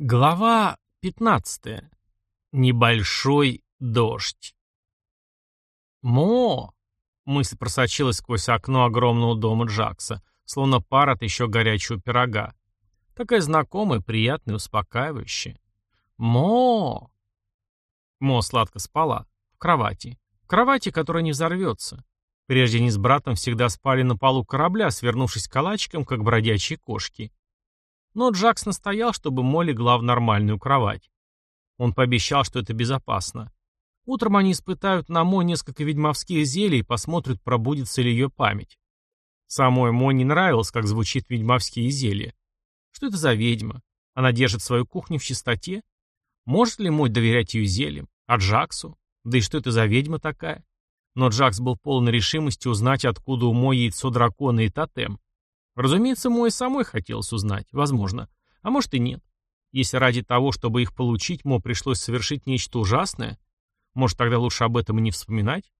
Глава 15. Небольшой дождь. «Мо!» — мысль просочилась сквозь окно огромного дома Джакса, словно пар от еще горячего пирога. Такая знакомая, приятная, успокаивающая. «Мо!» Мо сладко спала. В кровати. В кровати, которая не взорвется. Прежде они с братом всегда спали на полу корабля, свернувшись калачиком, как бродячие кошки. Но Джакс настоял, чтобы Мо легла в нормальную кровать. Он пообещал, что это безопасно. Утром они испытают на Мо несколько ведьмовских зелий и посмотрят, пробудится ли ее память. Самой Мо не нравилось, как звучит ведьмовские зелья. Что это за ведьма? Она держит свою кухню в чистоте? Может ли Мой доверять ее зельям? А Джаксу? Да и что это за ведьма такая? Но Джакс был полон решимости узнать, откуда у Мо яйцо дракона и тотем. Разумеется, Мо и самой хотелось узнать, возможно. А может и нет. Если ради того, чтобы их получить, Мо пришлось совершить нечто ужасное, может тогда лучше об этом и не вспоминать?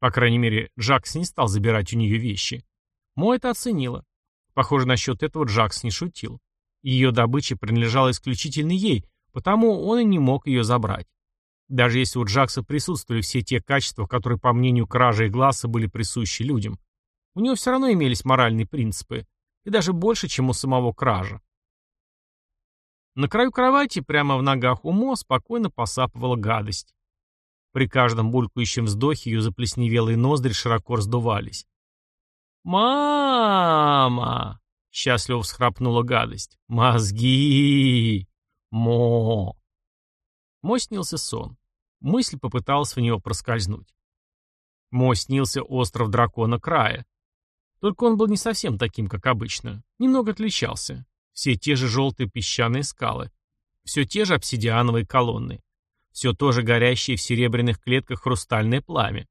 По крайней мере, Джакс не стал забирать у нее вещи. Мо это оценила. Похоже, насчет этого Джакс не шутил. Ее добыча принадлежала исключительно ей, потому он и не мог ее забрать. Даже если у Джакса присутствовали все те качества, которые, по мнению Кража и Гласса, были присущи людям, у него все равно имелись моральные принципы, и даже больше, чем у самого кража. На краю кровати, прямо в ногах у Мо, спокойно посапывала гадость. При каждом булькающем вздохе ее заплесневелые ноздри широко раздувались. «Мама!» — счастливо всхрапнула гадость. «Мозги! Мо!» Мо снился сон. Мысль попыталась в него проскользнуть. Мо снился остров дракона края. Только он был не совсем таким, как обычно. Немного отличался. Все те же желтые песчаные скалы. Все те же обсидиановые колонны. Все то же горящее в серебряных клетках хрустальное пламя.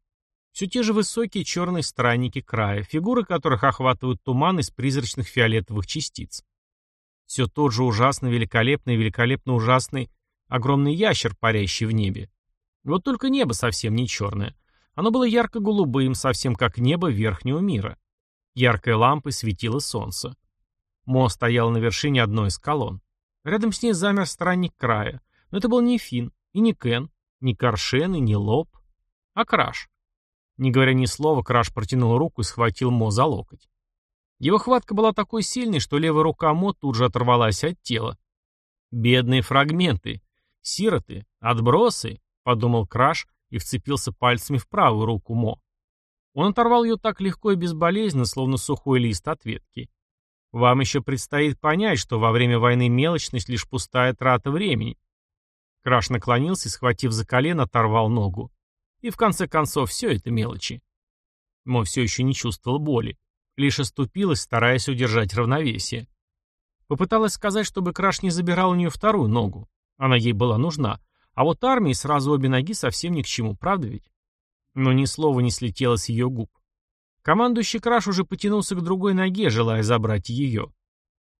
Все те же высокие черные странники края, фигуры которых охватывают туман из призрачных фиолетовых частиц. Все тот же ужасно великолепный, великолепно ужасный огромный ящер, парящий в небе. Вот только небо совсем не черное. Оно было ярко-голубым, совсем как небо верхнего мира. Яркой лампой светило солнце. Мо стоял на вершине одной из колонн. Рядом с ней замер странник края. Но это был не Фин, и не Кен, не Каршен, и не Лоб, а Краш. Не говоря ни слова, Краш протянул руку и схватил Мо за локоть. Его хватка была такой сильной, что левая рука Мо тут же оторвалась от тела. «Бедные фрагменты! Сироты! Отбросы!» — подумал Краш и вцепился пальцами в правую руку Мо. Он оторвал ее так легко и безболезненно, словно сухой лист от ветки. Вам еще предстоит понять, что во время войны мелочность лишь пустая трата времени. Краш наклонился и, схватив за колено, оторвал ногу. И в конце концов, все это мелочи. Мо все еще не чувствовал боли. Лишь оступилась, стараясь удержать равновесие. Попыталась сказать, чтобы Краш не забирал у нее вторую ногу. Она ей была нужна. А вот армии сразу обе ноги совсем ни к чему, правда ведь? Но ни слова не слетело с ее губ. Командующий Краш уже потянулся к другой ноге, желая забрать ее.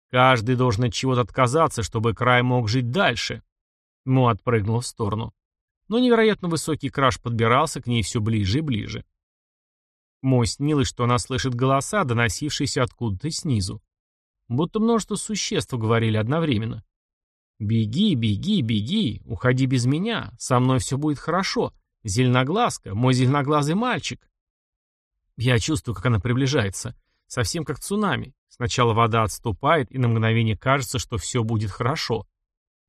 Каждый должен от чего-то отказаться, чтобы край мог жить дальше. Му отпрыгнул в сторону. Но невероятно высокий Краш подбирался к ней все ближе и ближе. Мо снилось, что она слышит голоса, доносившиеся откуда-то снизу. Будто множество существ говорили одновременно. «Беги, беги, беги, уходи без меня, со мной все будет хорошо, Зеленоглазка, мой зеленоглазый мальчик. Я чувствую, как она приближается. Совсем как цунами. Сначала вода отступает, и на мгновение кажется, что все будет хорошо.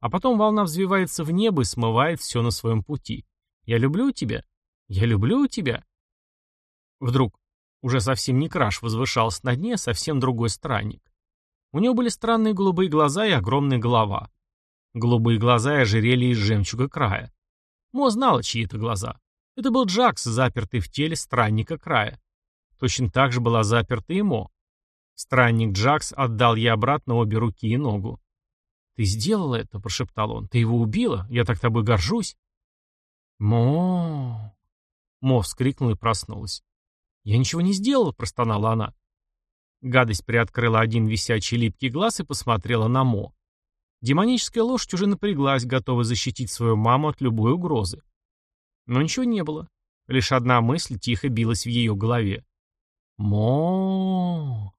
А потом волна взвивается в небо и смывает все на своем пути. Я люблю тебя. Я люблю тебя. Вдруг уже совсем не краш возвышался на дне, совсем другой странник. У него были странные голубые глаза и огромная голова. Голубые глаза и ожерелье из жемчуга края. Мо знала, чьи это глаза. Это был Джакс, запертый в теле странника края. Точно так же была заперта и Мо. Странник Джакс отдал ей обратно обе руки и ногу. «Ты сделала это», — прошептал он. «Ты его убила? Я так тобой горжусь». «Мо...» Мо вскрикнула и проснулась. «Я ничего не сделала», — простонала она. Гадость приоткрыла один висячий липкий глаз и посмотрела на Мо. Демоническая лошадь уже напряглась, готовая защитить свою маму от любой угрозы. Но ничего не было. Лишь одна мысль тихо билась в ее голове. мо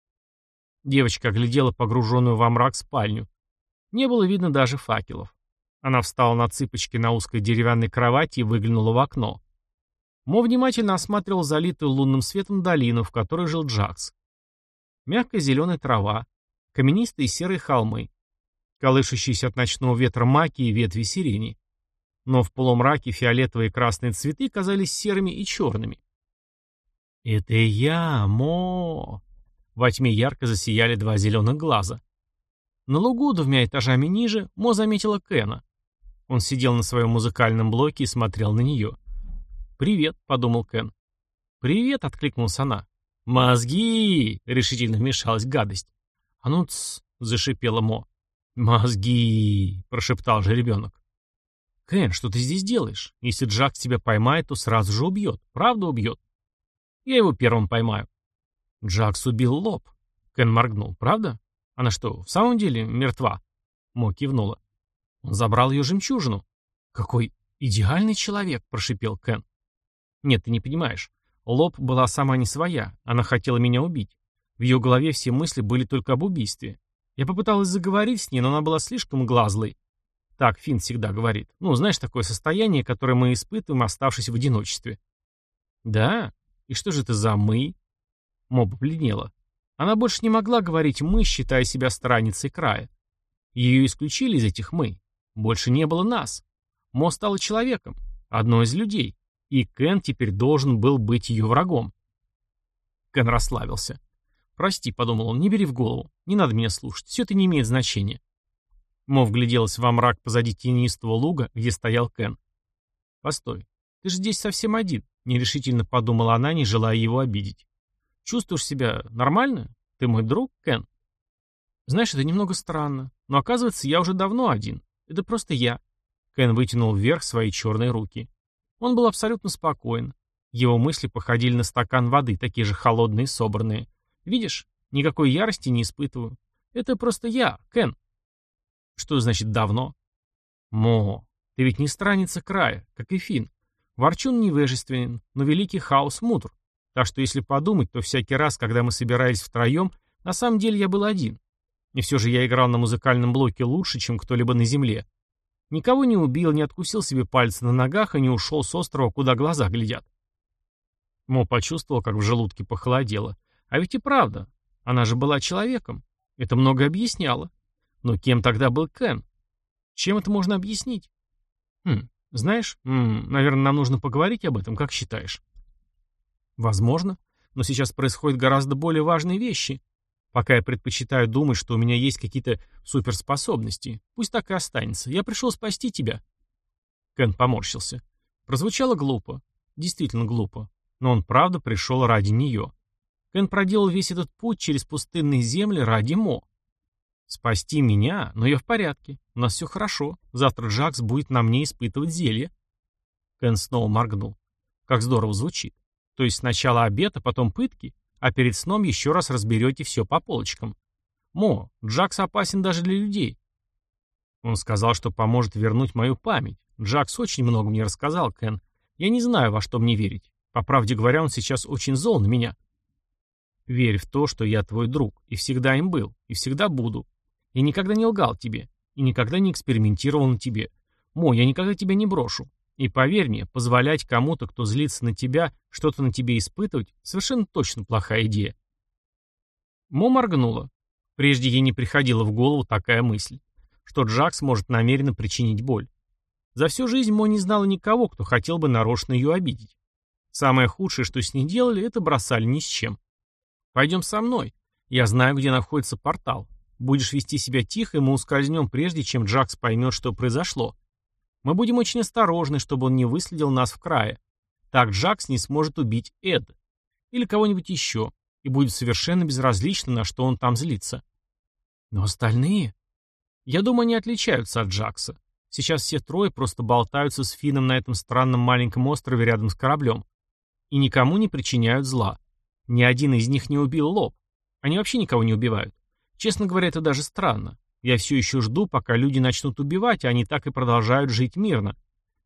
Девочка оглядела погруженную во мрак спальню. Не было видно даже факелов. Она встала на цыпочки на узкой деревянной кровати и выглянула в окно. Мо внимательно осматривал залитую лунным светом долину, в которой жил Джакс. Мягкая зеленая трава, каменистые серые холмы, колышущиеся от ночного ветра маки и ветви сирени. Но в полумраке фиолетовые и красные цветы казались серыми и черными. «Это я, Мо!» Во тьме ярко засияли два зеленых глаза. На лугу, двумя этажами ниже, Мо заметила Кена. Он сидел на своем музыкальном блоке и смотрел на нее. «Привет», — подумал Кен. «Привет», — откликнулась она. «Мозги!» — решительно вмешалась гадость. «А ну, тс!» — зашипела Мо. «Мозги!» — прошептал же ребенок. «Кен, что ты здесь делаешь? Если Джак тебя поймает, то сразу же убьет. Правда убьет?» «Я его первым поймаю». «Джакс убил лоб». Кен моргнул. «Правда? Она что, в самом деле мертва?» Мо кивнула. Он забрал ее жемчужину. «Какой идеальный человек!» — прошипел Кен. «Нет, ты не понимаешь. Лоб была сама не своя. Она хотела меня убить. В ее голове все мысли были только об убийстве. Я попыталась заговорить с ней, но она была слишком глазлой. Так Финн всегда говорит. Ну, знаешь, такое состояние, которое мы испытываем, оставшись в одиночестве. Да? И что же это за «мы»? Мо побледнела. Она больше не могла говорить «мы», считая себя страницей края. Ее исключили из этих «мы». Больше не было нас. Мо стала человеком, одной из людей, и Кен теперь должен был быть ее врагом. Кен расслабился. «Прости», — подумал он, — «не бери в голову. Не надо меня слушать. Все это не имеет значения». Мо вгляделась во мрак позади тенистого луга, где стоял Кен. «Постой, ты же здесь совсем один», — нерешительно подумала она, не желая его обидеть. «Чувствуешь себя нормально? Ты мой друг, Кен?» «Знаешь, это немного странно, но оказывается, я уже давно один. Это просто я. Кен вытянул вверх свои черные руки. Он был абсолютно спокоен. Его мысли походили на стакан воды, такие же холодные и собранные. Видишь, никакой ярости не испытываю. Это просто я, Кен. Что значит давно? Мо, ты ведь не страница края, как и Фин. Ворчун невежественен, но великий хаос мудр. Так что если подумать, то всякий раз, когда мы собирались втроем, на самом деле я был один. И все же я играл на музыкальном блоке лучше, чем кто-либо на земле. Никого не убил, не откусил себе пальцы на ногах и не ушел с острова, куда глаза глядят. Мо почувствовал, как в желудке похолодело. А ведь и правда, она же была человеком. Это много объясняло. Но кем тогда был Кен? Чем это можно объяснить? Хм, знаешь, м наверное, нам нужно поговорить об этом, как считаешь? Возможно, но сейчас происходят гораздо более важные вещи. Пока я предпочитаю думать, что у меня есть какие-то суперспособности. Пусть так и останется. Я пришел спасти тебя. Кен поморщился. Прозвучало глупо. Действительно глупо. Но он правда пришел ради нее. Кен проделал весь этот путь через пустынные земли ради Мо. Спасти меня? Но я в порядке. У нас все хорошо. Завтра Джакс будет на мне испытывать зелье. Кен снова моргнул. Как здорово звучит. То есть сначала обед, а потом пытки? а перед сном еще раз разберете все по полочкам. Мо, Джакс опасен даже для людей. Он сказал, что поможет вернуть мою память. Джакс очень много мне рассказал, Кен. Я не знаю, во что мне верить. По правде говоря, он сейчас очень зол на меня. Верь в то, что я твой друг, и всегда им был, и всегда буду. И никогда не лгал тебе, и никогда не экспериментировал на тебе. Мо, я никогда тебя не брошу. И поверь мне, позволять кому-то, кто злится на тебя, что-то на тебе испытывать, совершенно точно плохая идея. Мо моргнула. Прежде ей не приходила в голову такая мысль, что Джакс может намеренно причинить боль. За всю жизнь Мо не знала никого, кто хотел бы нарочно ее обидеть. Самое худшее, что с ней делали, это бросали ни с чем. «Пойдем со мной. Я знаю, где находится портал. Будешь вести себя тихо, и мы ускользнем, прежде чем Джакс поймет, что произошло. Мы будем очень осторожны, чтобы он не выследил нас в крае. Так Джакс не сможет убить Эд. Или кого-нибудь еще. И будет совершенно безразлично, на что он там злится. Но остальные... Я думаю, они отличаются от Джакса. Сейчас все трое просто болтаются с Фином на этом странном маленьком острове рядом с кораблем. И никому не причиняют зла. Ни один из них не убил Лоб. Они вообще никого не убивают. Честно говоря, это даже странно. Я все еще жду, пока люди начнут убивать, а они так и продолжают жить мирно.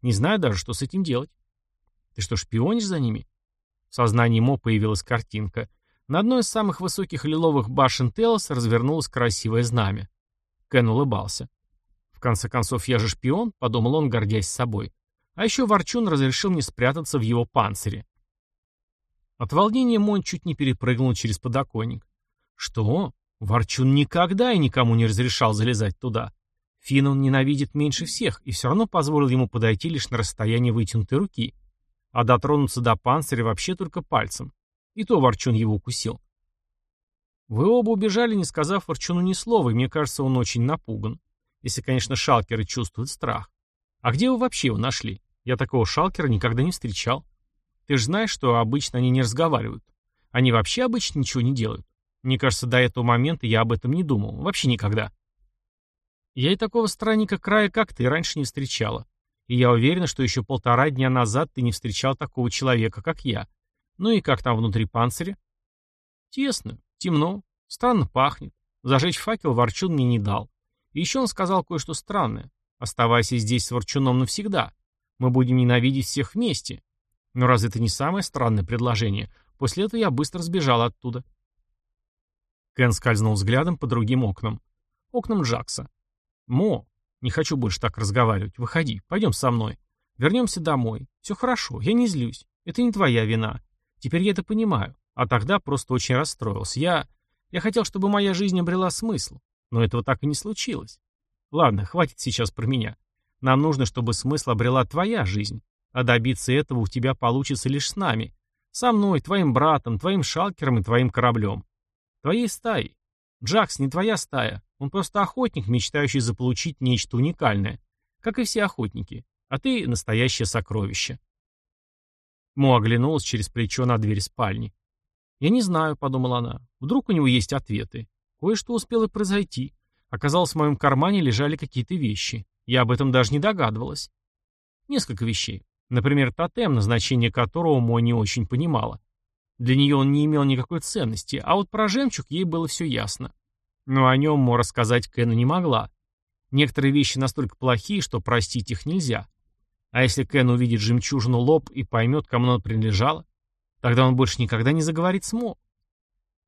Не знаю даже, что с этим делать. Ты что, шпионишь за ними? В сознании Мо появилась картинка. На одной из самых высоких лиловых башен Телос развернулось красивое знамя. Кен улыбался. В конце концов, я же шпион, подумал он, гордясь собой. А еще Ворчун разрешил мне спрятаться в его панцире. От волнения Монь чуть не перепрыгнул через подоконник. Что? Ворчун никогда и никому не разрешал залезать туда. Фин он ненавидит меньше всех и все равно позволил ему подойти лишь на расстояние вытянутой руки. А дотронуться до панциря вообще только пальцем. И то Ворчун его укусил. Вы оба убежали, не сказав Ворчуну ни слова, и мне кажется, он очень напуган. Если, конечно, шалкеры чувствуют страх. А где вы вообще его нашли? Я такого шалкера никогда не встречал. Ты же знаешь, что обычно они не разговаривают. Они вообще обычно ничего не делают. Мне кажется, до этого момента я об этом не думал. Вообще никогда. Я и такого странника края, как ты, раньше не встречала. И я уверена, что еще полтора дня назад ты не встречал такого человека, как я. Ну и как там внутри панциря? Тесно, темно, странно пахнет. Зажечь факел Ворчун мне не дал. И еще он сказал кое-что странное. Оставайся здесь с Ворчуном навсегда. Мы будем ненавидеть всех вместе. Но разве это не самое странное предложение? После этого я быстро сбежал оттуда. Кен скользнул взглядом по другим окнам. Окнам Джакса. «Мо, не хочу больше так разговаривать. Выходи, пойдем со мной. Вернемся домой. Все хорошо, я не злюсь. Это не твоя вина. Теперь я это понимаю. А тогда просто очень расстроился. Я... Я хотел, чтобы моя жизнь обрела смысл. Но этого так и не случилось. Ладно, хватит сейчас про меня. Нам нужно, чтобы смысл обрела твоя жизнь. А добиться этого у тебя получится лишь с нами. Со мной, твоим братом, твоим шалкером и твоим кораблем. Твоей стаей. Джакс не твоя стая. Он просто охотник, мечтающий заполучить нечто уникальное. Как и все охотники. А ты — настоящее сокровище. Мо оглянулась через плечо на дверь спальни. «Я не знаю», — подумала она. «Вдруг у него есть ответы. Кое-что успело произойти. Оказалось, в моем кармане лежали какие-то вещи. Я об этом даже не догадывалась. Несколько вещей. Например, тотем, назначение которого Мо не очень понимала. Для нее он не имел никакой ценности, а вот про жемчуг ей было все ясно. Но о нем Мо рассказать Кену не могла. Некоторые вещи настолько плохие, что простить их нельзя. А если Кен увидит жемчужину лоб и поймет, кому она принадлежала, тогда он больше никогда не заговорит с Мо.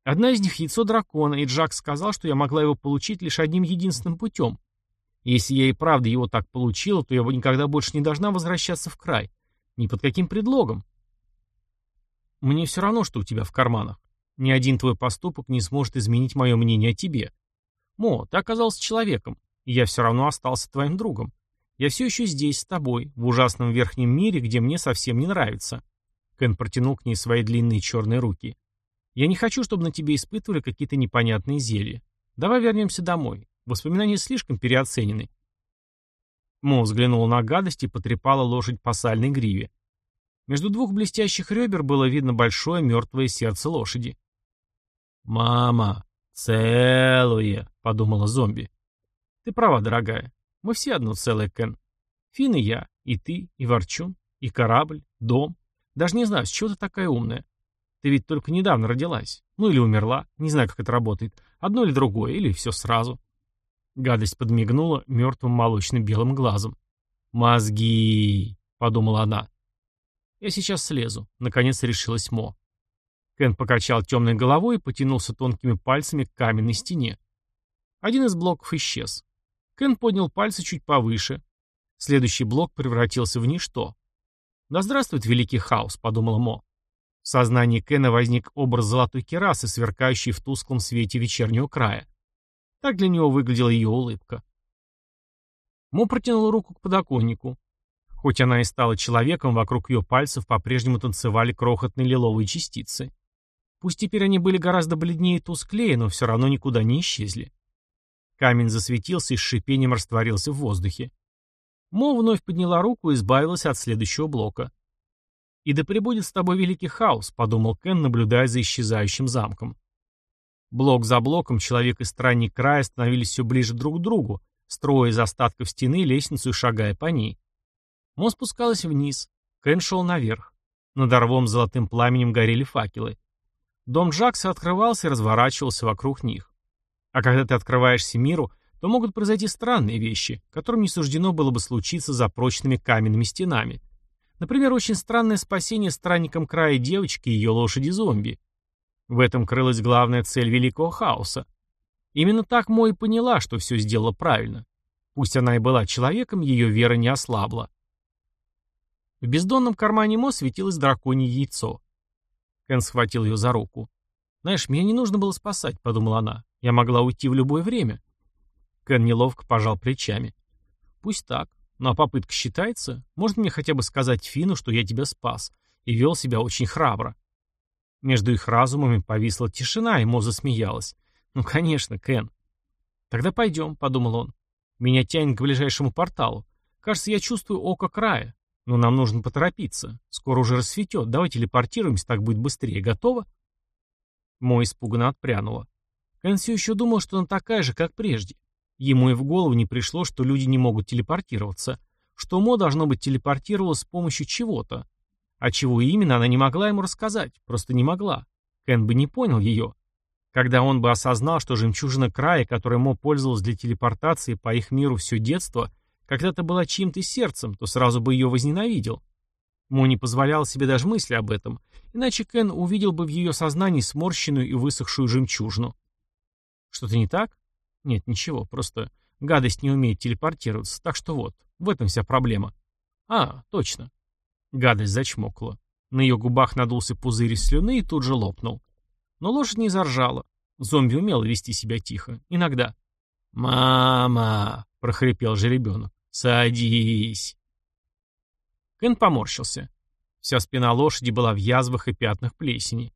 Одна из них — яйцо дракона, и Джак сказал, что я могла его получить лишь одним единственным путем. Если я и правда его так получила, то я бы никогда больше не должна возвращаться в край. Ни под каким предлогом. Мне все равно, что у тебя в карманах. Ни один твой поступок не сможет изменить мое мнение о тебе. Мо, ты оказался человеком, и я все равно остался твоим другом. Я все еще здесь, с тобой, в ужасном верхнем мире, где мне совсем не нравится. Кен протянул к ней свои длинные черные руки. Я не хочу, чтобы на тебе испытывали какие-то непонятные зелья. Давай вернемся домой. Воспоминания слишком переоценены. Мо взглянула на гадость и потрепала лошадь по сальной гриве. Между двух блестящих ребер было видно большое мертвое сердце лошади. «Мама, целое», — подумала зомби. «Ты права, дорогая. Мы все одно целое, Кен. Фин и я, и ты, и Ворчун, и корабль, дом. Даже не знаю, с чего ты такая умная. Ты ведь только недавно родилась. Ну или умерла. Не знаю, как это работает. Одно или другое, или все сразу». Гадость подмигнула мертвым молочно-белым глазом. «Мозги!» — подумала она. «Я сейчас слезу», — наконец решилась Мо. Кен покачал темной головой и потянулся тонкими пальцами к каменной стене. Один из блоков исчез. Кен поднял пальцы чуть повыше. Следующий блок превратился в ничто. «Да здравствует великий хаос», — подумала Мо. В сознании Кена возник образ золотой керасы, сверкающий в тусклом свете вечернего края. Так для него выглядела ее улыбка. Мо протянула руку к подоконнику. Хоть она и стала человеком, вокруг ее пальцев по-прежнему танцевали крохотные лиловые частицы. Пусть теперь они были гораздо бледнее и тусклее, но все равно никуда не исчезли. Камень засветился и с шипением растворился в воздухе. Мо вновь подняла руку и избавилась от следующего блока. «И да пребудет с тобой великий хаос», — подумал Кен, наблюдая за исчезающим замком. Блок за блоком человек и странник края становились все ближе друг к другу, строя из остатков стены лестницу и шагая по ней. Мо спускалась вниз, Кен шел наверх. Над орвом золотым пламенем горели факелы. Дом Джакса открывался и разворачивался вокруг них. А когда ты открываешься миру, то могут произойти странные вещи, которым не суждено было бы случиться за прочными каменными стенами. Например, очень странное спасение странником края девочки и ее лошади-зомби. В этом крылась главная цель Великого Хаоса. Именно так Мо и поняла, что все сделала правильно. Пусть она и была человеком, ее вера не ослабла. В бездонном кармане Мо светилось драконье яйцо. Кен схватил ее за руку. «Знаешь, меня не нужно было спасать», — подумала она. «Я могла уйти в любое время». Кен неловко пожал плечами. «Пусть так. Но попытка считается. Может мне хотя бы сказать Фину, что я тебя спас, и вел себя очень храбро». Между их разумами повисла тишина, и Мо засмеялась. «Ну, конечно, Кен». «Тогда пойдем», — подумал он. «Меня тянет к ближайшему порталу. Кажется, я чувствую око края. Но нам нужно поторопиться. Скоро уже рассветет. Давай телепортируемся, так будет быстрее. Готово?» Мо испуганно отпрянула. Кен все еще думал, что она такая же, как прежде. Ему и в голову не пришло, что люди не могут телепортироваться. Что Мо, должно быть, телепортировалась с помощью чего-то. А чего именно, она не могла ему рассказать, просто не могла. Кен бы не понял ее. Когда он бы осознал, что жемчужина края, которой Мо пользовалась для телепортации по их миру все детство, когда-то была чьим-то сердцем, то сразу бы ее возненавидел. Мо не позволял себе даже мысли об этом, иначе Кен увидел бы в ее сознании сморщенную и высохшую жемчужину. Что-то не так? Нет, ничего, просто гадость не умеет телепортироваться, так что вот, в этом вся проблема. А, точно. Гадость зачмокла. На ее губах надулся пузырь из слюны и тут же лопнул. Но лошадь не заржала. Зомби умел вести себя тихо. Иногда. «Мама!» — прохрипел же ребенок. «Садись!» Кен поморщился. Вся спина лошади была в язвах и пятнах плесени.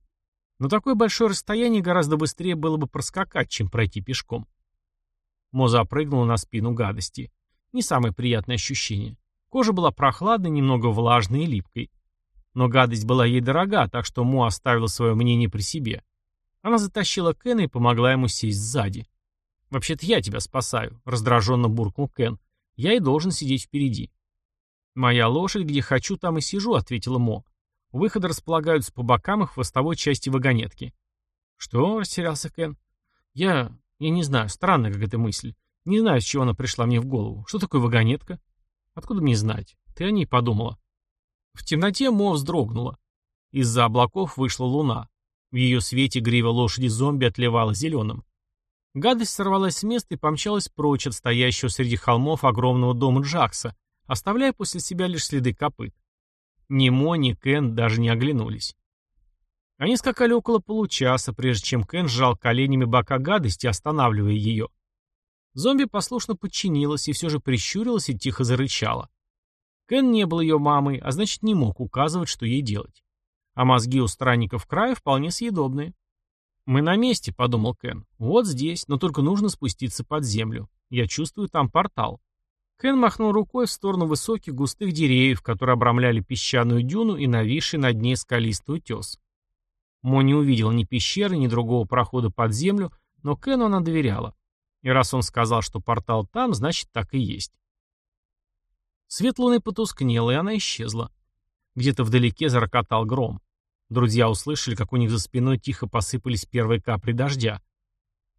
Но такое большое расстояние гораздо быстрее было бы проскакать, чем пройти пешком. Моза прыгнула на спину гадости. Не самое приятное ощущение. Кожа была прохладной, немного влажной и липкой. Но гадость была ей дорога, так что Мо оставила свое мнение при себе. Она затащила Кена и помогла ему сесть сзади. «Вообще-то я тебя спасаю», — раздраженно буркнул Кен. «Я и должен сидеть впереди». «Моя лошадь, где хочу, там и сижу», — ответила Мо. «Выходы располагаются по бокам и хвостовой части вагонетки». «Что?» — растерялся Кен. «Я... я не знаю, странная какая-то мысль. Не знаю, с чего она пришла мне в голову. Что такое вагонетка?» Откуда мне знать? Ты о ней подумала. В темноте Мо вздрогнула. Из-за облаков вышла луна. В ее свете грива лошади зомби отливала зеленым. Гадость сорвалась с места и помчалась прочь от стоящего среди холмов огромного дома Джакса, оставляя после себя лишь следы копыт. Ни Мо, ни Кен даже не оглянулись. Они скакали около получаса, прежде чем Кен сжал коленями бока гадости, останавливая ее. Зомби послушно подчинилась и все же прищурилась и тихо зарычала. Кен не был ее мамой, а значит не мог указывать, что ей делать. А мозги у странников края вполне съедобные. «Мы на месте», — подумал Кен. «Вот здесь, но только нужно спуститься под землю. Я чувствую там портал». Кен махнул рукой в сторону высоких густых деревьев, которые обрамляли песчаную дюну и нависший над ней скалистый утес. Мо не увидел ни пещеры, ни другого прохода под землю, но Кену она доверяла. И раз он сказал, что портал там, значит так и есть. Свет луны потускнел, и она исчезла. Где-то вдалеке зарокотал гром. Друзья услышали, как у них за спиной тихо посыпались первые капли дождя.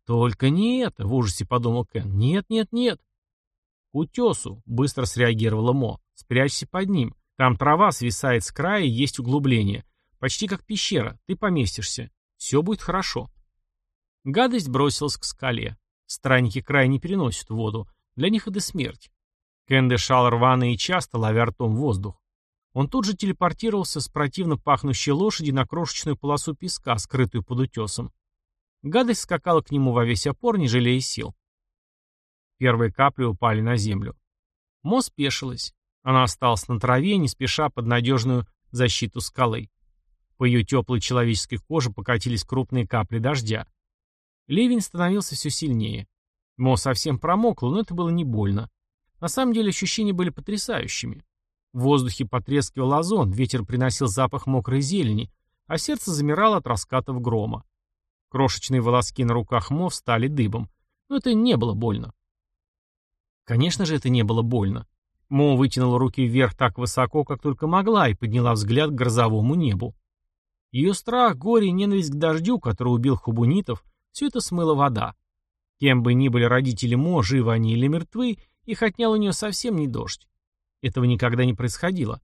«Только не это!» — в ужасе подумал Кен. «Нет, нет, нет!» «К утесу!» — быстро среагировала Мо. «Спрячься под ним. Там трава свисает с края и есть углубление. Почти как пещера. Ты поместишься. Все будет хорошо». Гадость бросилась к скале. Странники края не переносят воду. Для них это смерть. Кен дышал рвано и часто, ловя ртом воздух. Он тут же телепортировался с противно пахнущей лошади на крошечную полосу песка, скрытую под утесом. Гадость скакала к нему во весь опор, не жалея сил. Первые капли упали на землю. Мо спешилась. Она осталась на траве, не спеша под надежную защиту скалы. По ее теплой человеческой коже покатились крупные капли дождя. Ливень становился все сильнее. Мо совсем промокло, но это было не больно. На самом деле ощущения были потрясающими. В воздухе потрескивал озон, ветер приносил запах мокрой зелени, а сердце замирало от раскатов грома. Крошечные волоски на руках Мо стали дыбом, но это не было больно. Конечно же, это не было больно. Мо вытянула руки вверх так высоко, как только могла, и подняла взгляд к грозовому небу. Ее страх, горе и ненависть к дождю, который убил хубунитов, все это смыла вода. Кем бы ни были родители Мо, живы они или мертвы, их отнял у нее совсем не дождь. Этого никогда не происходило.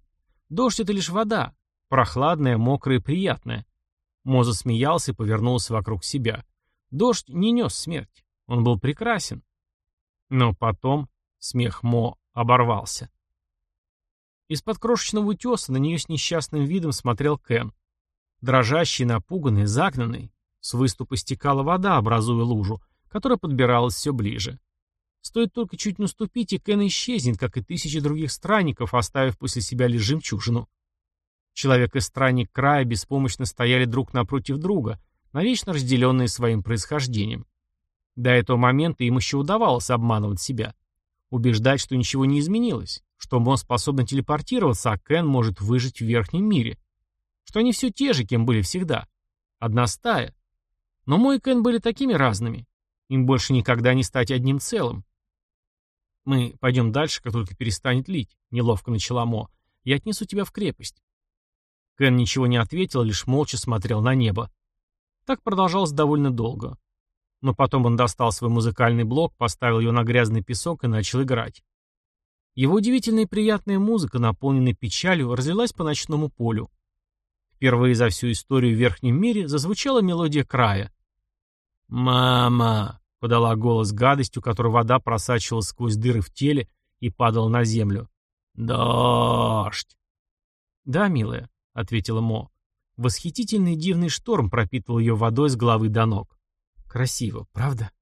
Дождь — это лишь вода, прохладная, мокрая и приятная. Мо засмеялся и повернулся вокруг себя. Дождь не нес смерть. Он был прекрасен. Но потом Смех Мо оборвался. Из-под крошечного утеса на нее с несчастным видом смотрел Кен. Дрожащий, напуганный, загнанный. С выступа стекала вода, образуя лужу, которая подбиралась все ближе. Стоит только чуть наступить, и Кен исчезнет, как и тысячи других странников, оставив после себя лишь жемчужину. Человек и странник края беспомощно стояли друг напротив друга, навечно разделенные своим происхождением. До этого момента им еще удавалось обманывать себя. Убеждать, что ничего не изменилось, что он способен телепортироваться, а Кен может выжить в верхнем мире. Что они все те же, кем были всегда. Одна стая. Но мой и Кен были такими разными. Им больше никогда не стать одним целым. «Мы пойдем дальше, как только перестанет лить», — неловко начала Мо. «Я отнесу тебя в крепость». Кен ничего не ответил, лишь молча смотрел на небо. Так продолжалось довольно долго. Но потом он достал свой музыкальный блок, поставил ее на грязный песок и начал играть. Его удивительная и приятная музыка, наполненная печалью, разлилась по ночному полю. Впервые за всю историю в Верхнем мире зазвучала мелодия края. «Мама!» — подала голос гадостью, которой вода просачивалась сквозь дыры в теле и падала на землю. «Дождь!» «Да, милая», — ответила Мо. Восхитительный дивный шторм пропитывал ее водой с головы до ног. Красиво, правда?